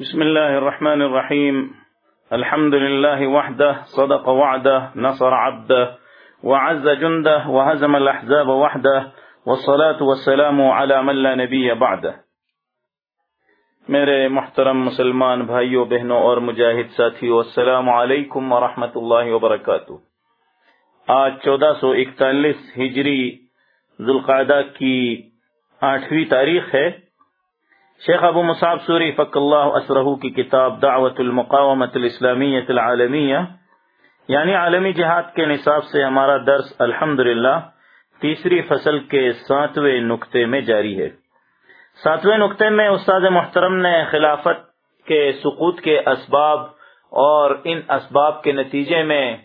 بسم الله الرحمن الرحيم. الحمد لله وحده، صدق وعده، نصر عبده، وعز جنده، وهزم الأحزاب وحده، والصلاة والسلام على من لا نبي بعده. میرے محترم مسلمان بھائیوں بہنوں اور مجاہد ساتھیوں السلام علیکم ورحمۃ اللہ وبرکاتہ. آج چودہ سو اکتالیس ہجری ذوالقاعدہ کی آٹھویں تاریخ ہے۔ شیخ ابو مصعب سوری فق اللہ اسرہ کی کتاب دعوت المقامت الاسلامیت العالمیہ یعنی عالمی جہاد کے نصاب سے ہمارا درس الحمد تیسری فصل کے ساتویں نقطے میں جاری ہے۔ ساتویں نقطے میں استاد محترم نے خلافت کے سقوط کے اسباب اور ان اسباب کے نتیجے میں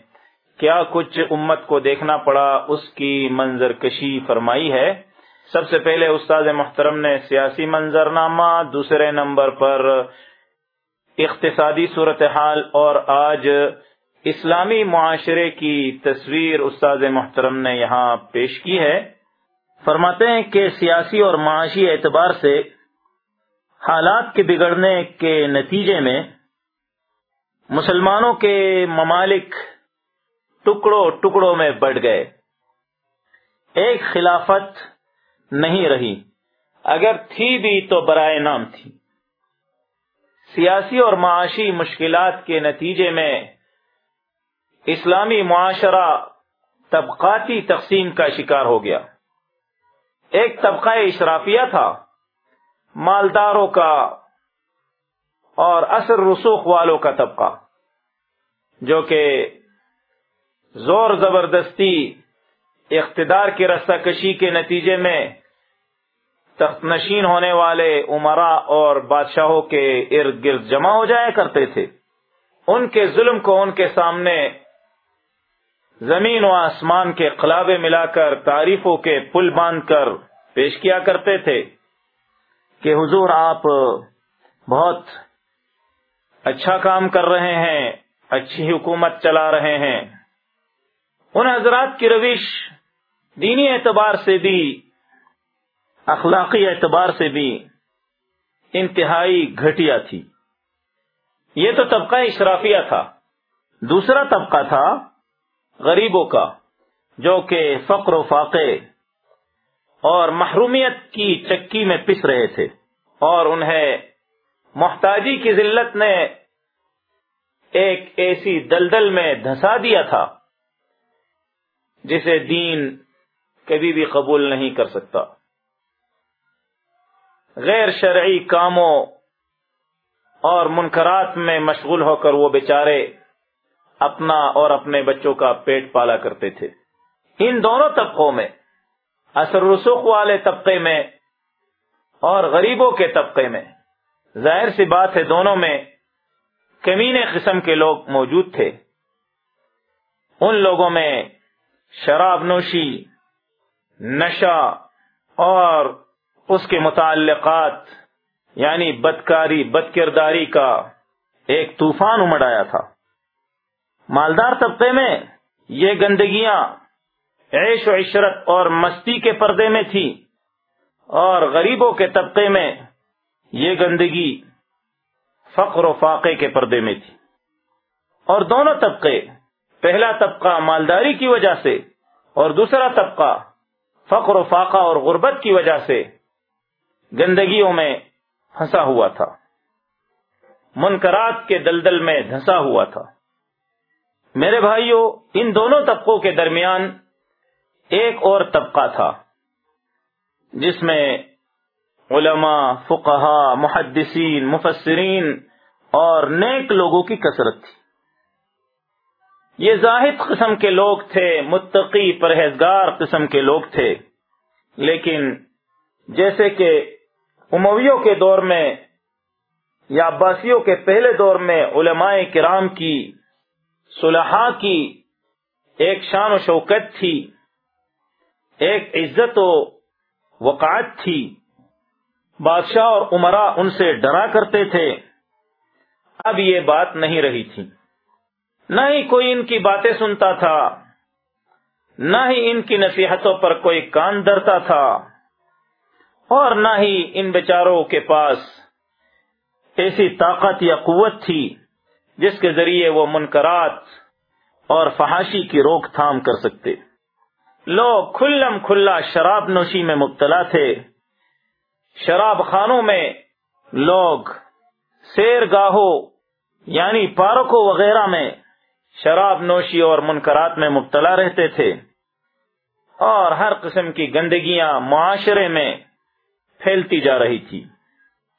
کیا کچھ امت کو دیکھنا پڑا، اس کی منظر کشی فرمائی ہے۔ سب سے پہلے استاد محترم نے سیاسی منظرنامہ دوسرے نمبر پر اقتصادی صورتحال اور آج اسلامی معاشرے کی تصویر استاد محترم نے یہاں پیش کی ہے۔ فرماتے ہیں کہ سیاسی اور معاشی اعتبار سے حالات کے بگڑنے کے نتیجے میں مسلمانوں کے ممالک ٹکڑوں ٹکڑوں میں بڑھ گئے۔ ایک خلافت نہیں رہی۔ اگر تھی بھی تو برائے نام تھی۔ سیاسی اور معاشی مشکلات کے نتیجے میں اسلامی معاشرہ طبقاتی تقسیم کا شکار ہو گیا۔ ایک طبقہ اشرافیہ تھا، مالداروں کا اور اثر رسوخ والوں کا طبقہ، جو کہ زور زبردستی اقتدار کی رستہ کشی کے نتیجے میں تخت نشین ہونے والے عمرا اور بادشاہوں کے ارد گرد جمع ہو جایا کرتے تھے۔ ان کے ظلم کو ان کے سامنے زمین و آسمان کے قلابے ملا کر تعریفوں کے پل باندھ کر پیش کیا کرتے تھے کہ حضور آپ بہت اچھا کام کر رہے ہیں، اچھی حکومت چلا رہے ہیں۔ ان حضرات کی روش دینی اعتبار سے بھی، اخلاقی اعتبار سے بھی انتہائی گھٹیا تھی۔ یہ تو طبقہ اشرافیہ تھا۔ دوسرا طبقہ تھا غریبوں کا، جو کہ فقر و فاقے اور محرومیت کی چکی میں پس رہے تھے۔ اور انہیں محتاجی کی ذلت نے ایک ایسی دلدل میں دھسا دیا تھا۔ جسے دین کبھی بھی قبول نہیں کر سکتا۔ غیر شرعی کاموں اور منکرات میں مشغول ہو کر وہ بیچارے اپنا اور اپنے بچوں کا پیٹ پالا کرتے تھے۔ ان دونوں طبقوں میں، اثر رسوخ والے طبقے میں اور غریبوں کے طبقے میں، ظاہر سی بات ہے دونوں میں کمینے قسم کے لوگ موجود تھے۔ ان لوگوں میں شراب نوشی، نشہ، اور اس کے متعلقات یعنی بدکاری بد کرداری کا ایک طوفان امڑ آیا تھا۔ مالدار طبقے میں یہ گندگیاں عیش و عشرت اور مستی کے پردے میں تھی اور غریبوں کے طبقے میں یہ گندگی فقر و فاقے کے پردے میں تھی۔ اور دونوں طبقے پہلا طبقہ مالداری کی وجہ سے اور دوسرا طبقہ فقر و فاقہ اور غربت کی وجہ سے گندگیوں میں پھنسا ہوا تھا۔ منکرات کے دلدل میں دھسا ہوا تھا۔ میرے بھائیوں ان دونوں طبقوں کے درمیان ایک اور طبقہ تھا، جس میں علماء فقہا محدثین، مفسرین اور نیک لوگوں کی کثرت تھی۔ یہ زاہد قسم کے لوگ تھے، متقی پرہیزگار قسم کے لوگ تھے۔ لیکن جیسے کہ امویوں کے دور میں یا عباسیوں کے پہلے دور میں علماء کرام کی صلحاء کی ایک شان و شوکت تھی، ایک عزت و وقعت تھی۔ بادشاہ اور عمرہ ان سے ڈرا کرتے تھے۔ اب یہ بات نہیں رہی تھی۔ نہ ہی کوئی ان کی باتیں سنتا تھا، نہ ہی ان کی نصیحتوں پر کوئی کان درتا تھا، اور نہ ہی ان بیچاروں کے پاس ایسی طاقت یا قوت تھی جس کے ذریعے وہ منکرات اور فحاشی کی روک تھام کر سکتے۔ لوگ کھلم کھلا شراب نوشی میں مبتلا تھے۔ شراب خانوں میں لوگ سیر گاہوں یعنی پارکوں وغیرہ میں شراب نوشی اور منکرات میں مبتلا رہتے تھے۔ اور ہر قسم کی گندگیاں معاشرے میں پھیلتی جا رہی تھی۔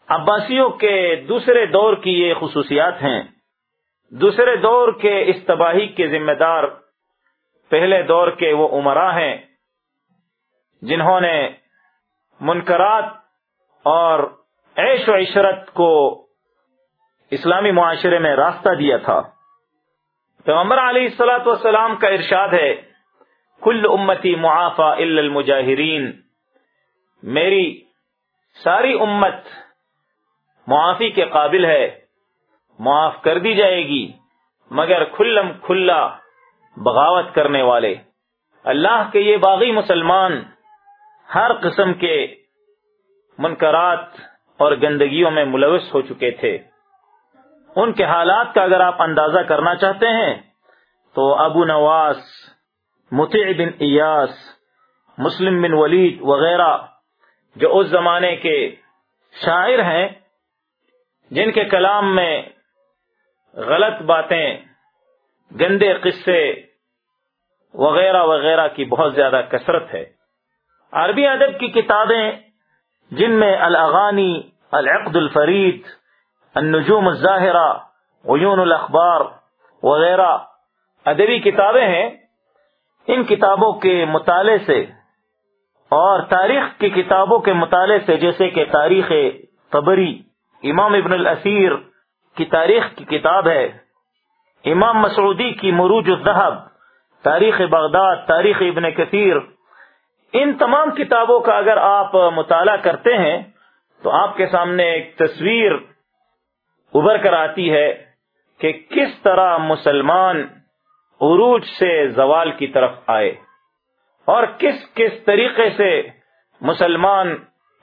عباسیوں کے دوسرے دور کی یہ خصوصیات ہیں۔ دوسرے دور کے اس تباہی کے ذمہ دار پہلے دور کے وہ عمرا ہیں، جنہوں نے منکرات اور عیش و عشرت کو اسلامی معاشرے میں راستہ دیا تھا۔ پیغمبر علیہ السلاۃ والسلام کا ارشاد ہے، کل امتی معافا المجاہرین. میری ساری امت معافی کے قابل ہے، معاف کر دی جائے گی، مگر کھلم کھلا بغاوت کرنے والے۔ اللہ کے یہ باغی مسلمان ہر قسم کے منکرات اور گندگیوں میں ملوث ہو چکے تھے۔ ان کے حالات کا اگر آپ اندازہ کرنا چاہتے ہیں، تو ابو نواس متع بن ایاس، مسلم بن ولید وغیرہ، جو اس زمانے کے شاعر ہیں، جن کے کلام میں غلط باتیں، گندے قصے وغیرہ وغیرہ کی بہت زیادہ کثرت ہے۔ عربی ادب کی کتابیں، جن میں الاغانی العقد الفرید النجوم الظاہرہ عیون الاخبار وغیرہ ادبی کتابیں ہیں، ان کتابوں کے مطالعے سے اور تاریخ کی کتابوں کے مطالعے سے، جیسے کہ تاریخ قبری امام ابن الاسیر کی تاریخ کی کتاب ہے، امام مسعودی کی مروج الذہب تاریخ بغداد، تاریخ ابن کثیر. ان تمام کتابوں کا اگر آپ مطالعہ کرتے ہیں، تو آپ کے سامنے ایک تصویر ابھر کر آتی ہے کہ کس طرح مسلمان عروج سے زوال کی طرف آئے اور کس کس طریقے سے مسلمان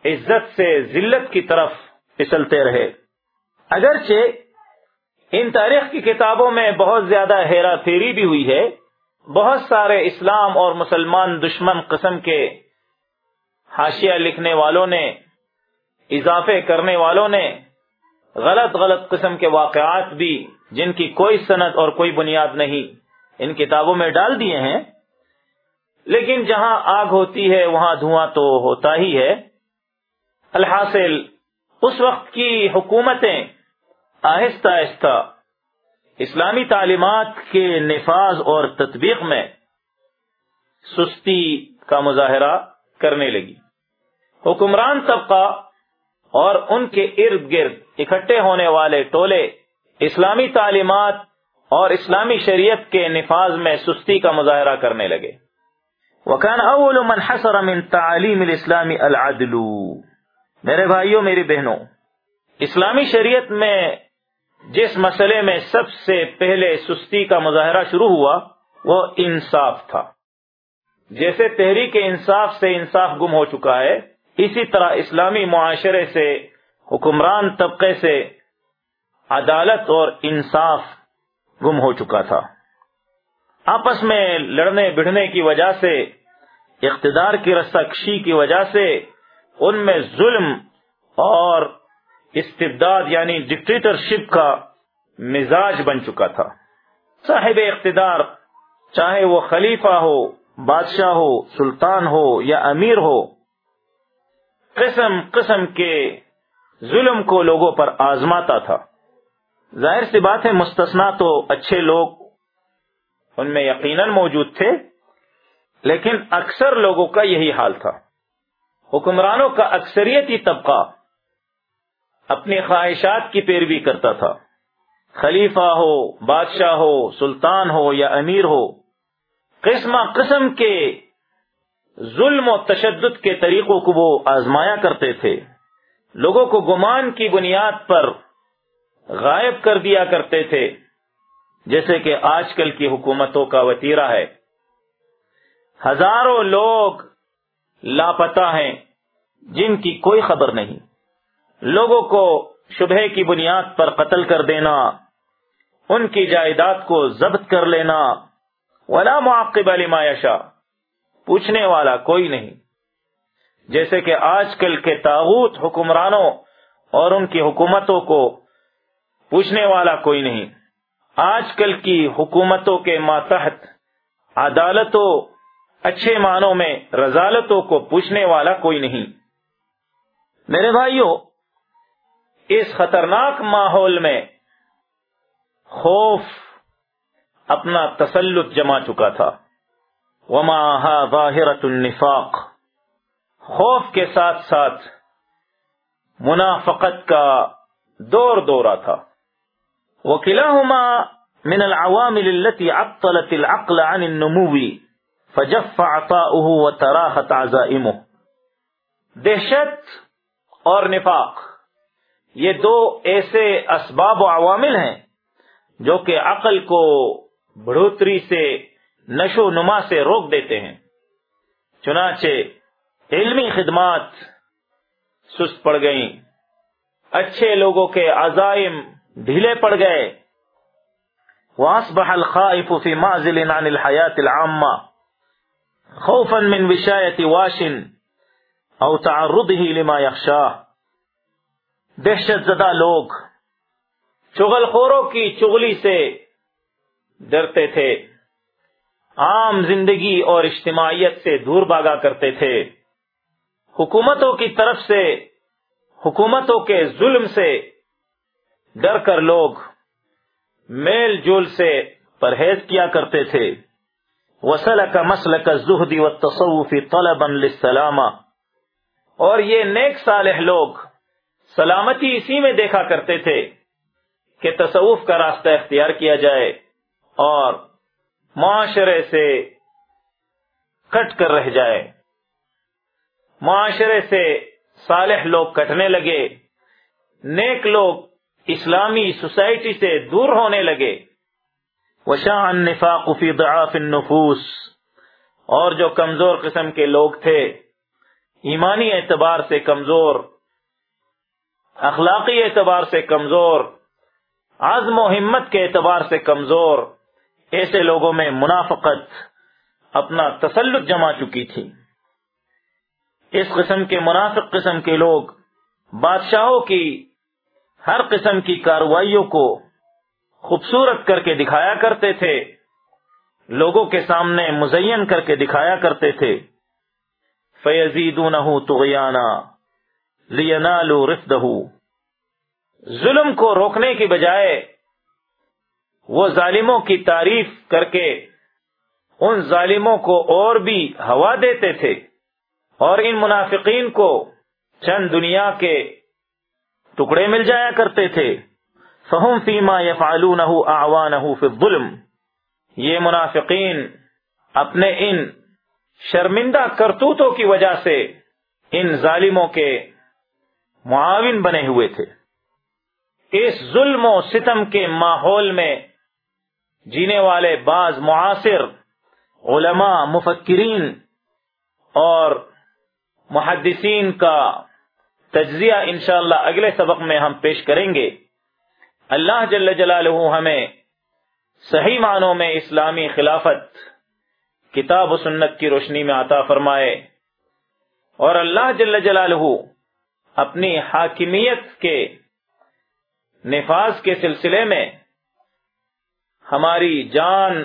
عزت سے ذلت کی طرف پھسلتے رہے۔ اگرچہ ان تاریخ کی کتابوں میں بہت زیادہ ہیرا پھیری بھی ہوئی ہے، بہت سارے اسلام اور مسلمان دشمن قسم کے حاشیہ لکھنے والوں نے، اضافے کرنے والوں نے غلط غلط قسم کے واقعات بھی جن کی کوئی صنعت اور کوئی بنیاد نہیں، ان کتابوں میں ڈال دیے ہیں۔ لیکن جہاں آگ ہوتی ہے، وہاں دھواں تو ہوتا ہی ہے۔ الحاصل اس وقت کی حکومتیں آہستہ آہستہ اسلامی تعلیمات کے نفاذ اور تطبیق میں سستی کا مظاہرہ کرنے لگی۔ حکمران طبقہ اور ان کے ارد گرد اکٹھے ہونے والے ٹولے، اسلامی تعلیمات اور اسلامی شریعت کے نفاذ میں سستی کا مظاہرہ کرنے لگے۔ وکان اول من حسر من تعلیم الاسلامی العدل۔ میرے بھائیوں، میری بہنوں، اسلامی شریعت میں جس مسئلے میں سب سے پہلے سستی کا مظاہرہ شروع ہوا، وہ انصاف تھا۔ جیسے تحریک انصاف سے انصاف گم ہو چکا ہے، اسی طرح اسلامی معاشرے سے حکمران طبقے سے عدالت اور انصاف گم ہو چکا تھا۔ آپس میں لڑنے بڑھنے کی وجہ سے، اقتدار کی رسہ کشی کی وجہ سے ان میں ظلم اور استبداد یعنی ڈکٹیٹرشپ کا مزاج بن چکا تھا۔ صاحب اقتدار، چاہے وہ خلیفہ ہو، بادشاہ ہو، سلطان ہو یا امیر ہو، قسم قسم کے ظلم کو لوگوں پر آزماتا تھا۔ ظاہر سی بات ہے مستثنا تو اچھے لوگ ان میں یقیناً موجود تھے، لیکن اکثر لوگوں کا یہی حال تھا۔ حکمرانوں کا اکثریتی طبقہ اپنی خواہشات کی پیروی کرتا تھا۔ خلیفہ ہو، بادشاہ ہو، سلطان ہو یا امیر ہو قسم قسم کے ظلم و تشدد کے طریقوں کو وہ آزمایا کرتے تھے۔ لوگوں کو گمان کی بنیاد پر غائب کر دیا کرتے تھے، جیسے کہ آج کل کی حکومتوں کا وطیرہ ہے۔ ہزاروں لوگ لاپتا ہیں جن کی کوئی خبر نہیں۔ لوگوں کو شبہ کی بنیاد پر قتل کر دینا، ان کی جائیداد کو ضبط کر لینا، ولا معقب لما یشا پوچھنے والا کوئی نہیں۔ جیسے کہ آج کل کے تاغوت حکمرانوں اور ان کی حکومتوں کو پوچھنے والا کوئی نہیں۔ آج کل کی حکومتوں کے ماتحت، عدالتوں، اچھے معنوں میں رضالتوں کو پوچھنے والا کوئی نہیں۔ میرے بھائیوں اس خطرناک ماحول میں خوف اپنا تسلط جما چکا تھا۔ وما ظاہرت النفاق خوف کے ساتھ ساتھ منافقت کا دور دورہ تھا۔ وكلاهما من العوامل التي عطلت العقل عن النمو فجف عطاؤه وتراحت عزائمه۔ دہشت اور نفاق، یہ دو ایسے اسباب و عوامل ہیں جو کہ عقل کو بڑھوتری سے، نشو نما سے روک دیتے ہیں۔ چنانچہ علمی خدمات سست پڑ گئیں۔ اچھے لوگوں کے عزائم ڈھیلے پڑ گئے۔ وَأَصْبَحَ الْخَائِفُ فِي مَعْزِلٍ عَنِ الْحَيَاةِ الْعَامَّةِ خَوْفًا مِنْ وِشَایَةِ وَاشٍ او تعرضه لما يخشاه۔ دہشت زدہ لوگ چغل خوروں کی چغلی سے ڈرتے تھے۔ عام زندگی اور اجتماعیت سے دور بھاگا کرتے تھے۔ حکومتوں کی طرف سے، حکومتوں کے ظلم سے ڈر کر لوگ میل جول سے پرہیز کیا کرتے تھے۔ وسل کا مسل کا زہدی و تصوفی طلب سلامہ اور یہ نیک صالح لوگ سلامتی اسی میں دیکھا کرتے تھے کہ تصوف کا راستہ اختیار کیا جائے اور معاشرے سے کٹ کر رہ جائے۔ معاشرے سے صالح لوگ کٹنے لگے، نیک لوگ اسلامی سوسائٹی سے دور ہونے لگے۔ وشاء النفاق فی ضعاف النفوس۔ اور جو کمزور قسم کے لوگ تھے، ایمانی اعتبار سے کمزور، اخلاقی اعتبار سے کمزور، عزم و ہمت کے اعتبار سے کمزور، ایسے لوگوں میں منافقت اپنا تسلط جما چکی تھی۔ اس قسم کے منافق قسم کے لوگ، بادشاہوں کی، ہر قسم کی کاروائیوں کو خوبصورت کر کے دکھایا کرتے تھے، لوگوں کے سامنے مزین کر کے دکھایا کرتے تھے۔ فیضید تغیانہ لینالو رفدہ ظلم کو روکنے کی بجائے وہ ظالموں کی تعریف کر کے ان ظالموں کو اور بھی ہوا دیتے تھے۔ اور ان منافقین کو چند دنیا کے ٹکڑے مل جایا کرتے تھے۔ فہم فیما یفعلونہ اعوانہ فی الظلم۔ یہ منافقین اپنے ان شرمندہ کرتوتوں کی وجہ سے ان ظالموں کے معاون بنے ہوئے تھے۔ اس ظلم و ستم کے ماحول میں جینے والے بعض معاصر علماء، مفکرین اور محدثین کا تجزیہ انشاءاللہ اگلے سبق میں ہم پیش کریں گے۔ اللہ جل جلالہ ہمیں صحیح معنوں میں اسلامی خلافت، کتاب و سنت کی روشنی میں عطا فرمائے۔ اور اللہ جل جلالہ اپنی حاکمیت کے نفاذ کے سلسلے میں ہماری جان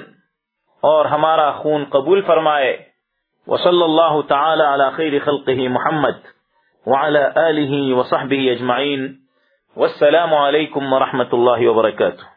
اور ہمارا خون قبول فرمائے۔ وصلی اللہ تعالی علی خیر خلقه محمد وعلى آله وصحبه أجمعين والسلام عليكم ورحمة الله وبركاته